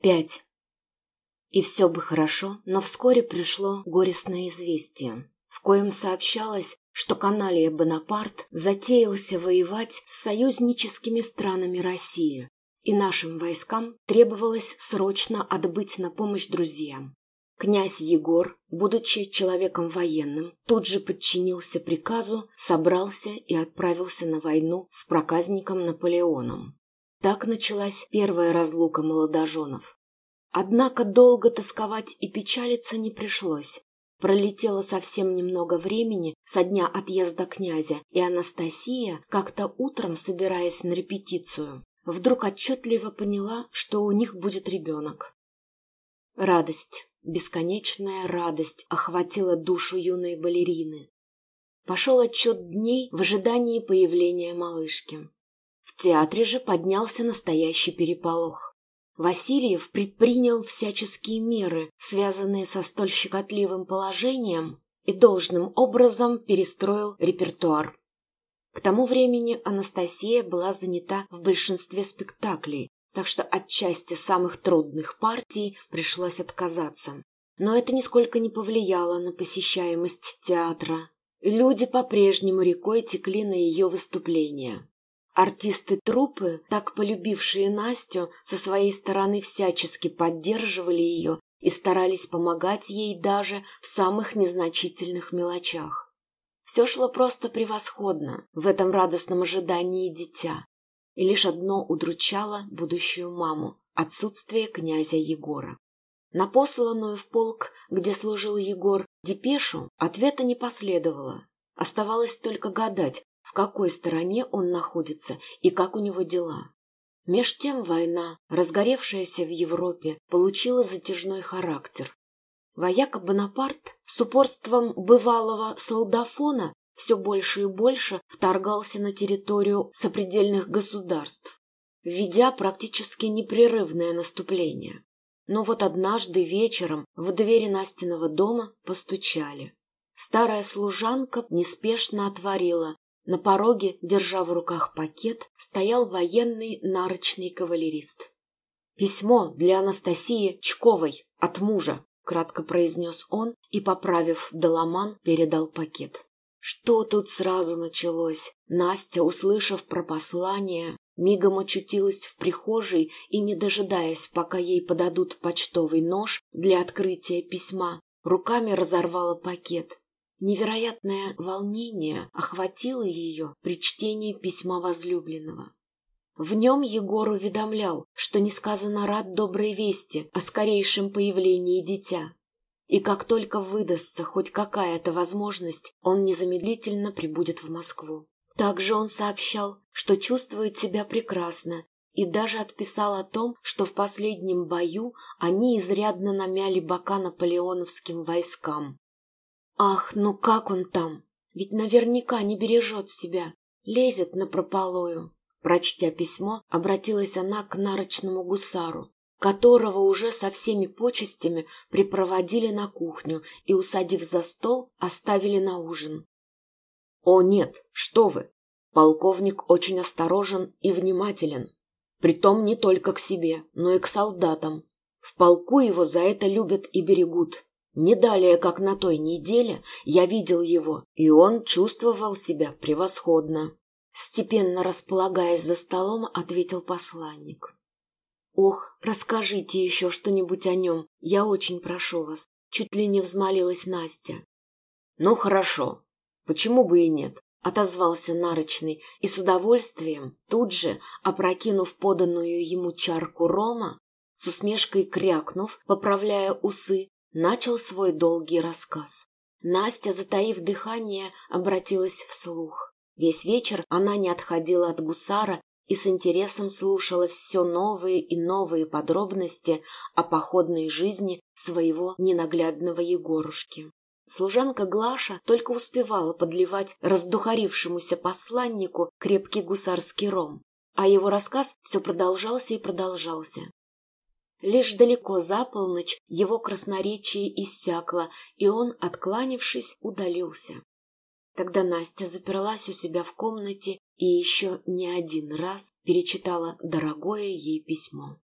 Пять. И все бы хорошо, но вскоре пришло горестное известие, в коем сообщалось, что каналия Бонапарт затеялся воевать с союзническими странами России, и нашим войскам требовалось срочно отбыть на помощь друзьям. Князь Егор, будучи человеком военным, тут же подчинился приказу, собрался и отправился на войну с проказником Наполеоном. Так началась первая разлука молодоженов. Однако долго тосковать и печалиться не пришлось. Пролетело совсем немного времени со дня отъезда князя, и Анастасия, как-то утром собираясь на репетицию, вдруг отчетливо поняла, что у них будет ребенок. Радость, бесконечная радость охватила душу юной балерины. Пошел отчет дней в ожидании появления малышки. В театре же поднялся настоящий переполох. Васильев предпринял всяческие меры, связанные со столь щекотливым положением, и должным образом перестроил репертуар. К тому времени Анастасия была занята в большинстве спектаклей, так что от части самых трудных партий пришлось отказаться. Но это нисколько не повлияло на посещаемость театра. Люди по-прежнему рекой текли на ее выступления. Артисты труппы, так полюбившие Настю, со своей стороны всячески поддерживали ее и старались помогать ей даже в самых незначительных мелочах. Все шло просто превосходно в этом радостном ожидании дитя, и лишь одно удручало будущую маму – отсутствие князя Егора. На посланную в полк, где служил Егор, депешу ответа не последовало. Оставалось только гадать, какой стороне он находится и как у него дела. Меж тем война, разгоревшаяся в Европе, получила затяжной характер. Вояка Бонапарт с упорством бывалого солдафона все больше и больше вторгался на территорию сопредельных государств, введя практически непрерывное наступление. Но вот однажды вечером в двери Настиного дома постучали. Старая служанка неспешно отворила на пороге, держа в руках пакет, стоял военный нарочный кавалерист. «Письмо для Анастасии Чковой от мужа», — кратко произнес он и, поправив доломан, передал пакет. Что тут сразу началось? Настя, услышав про послание, мигом очутилась в прихожей и, не дожидаясь, пока ей подадут почтовый нож для открытия письма, руками разорвала пакет Невероятное волнение охватило ее при чтении письма возлюбленного. В нем Егор уведомлял, что несказанно рад доброй вести о скорейшем появлении дитя. И как только выдастся хоть какая-то возможность, он незамедлительно прибудет в Москву. Также он сообщал, что чувствует себя прекрасно, и даже отписал о том, что в последнем бою они изрядно намяли бока наполеоновским войскам. Ах, ну как он там? Ведь наверняка не бережет себя, лезет на прополою. Прочтя письмо, обратилась она к нарочному гусару, которого уже со всеми почестями припроводили на кухню и, усадив за стол, оставили на ужин. «О, нет, что вы! Полковник очень осторожен и внимателен, притом не только к себе, но и к солдатам. В полку его за это любят и берегут. Не далее, как на той неделе, я видел его, и он чувствовал себя превосходно. Степенно располагаясь за столом, ответил посланник. «Ох, расскажите еще что-нибудь о нем, я очень прошу вас», чуть ли не взмолилась Настя. «Ну, хорошо, почему бы и нет?» отозвался нарочный и с удовольствием, тут же, опрокинув поданную ему чарку рома, с усмешкой крякнув, поправляя усы, начал свой долгий рассказ. Настя, затаив дыхание, обратилась вслух. Весь вечер она не отходила от гусара и с интересом слушала все новые и новые подробности о походной жизни своего ненаглядного Егорушки. Служанка Глаша только успевала подливать раздухарившемуся посланнику крепкий гусарский ром, а его рассказ все продолжался и продолжался. Лишь далеко за полночь его красноречие иссякло, и он, откланившись, удалился. Тогда Настя заперлась у себя в комнате и еще не один раз перечитала дорогое ей письмо.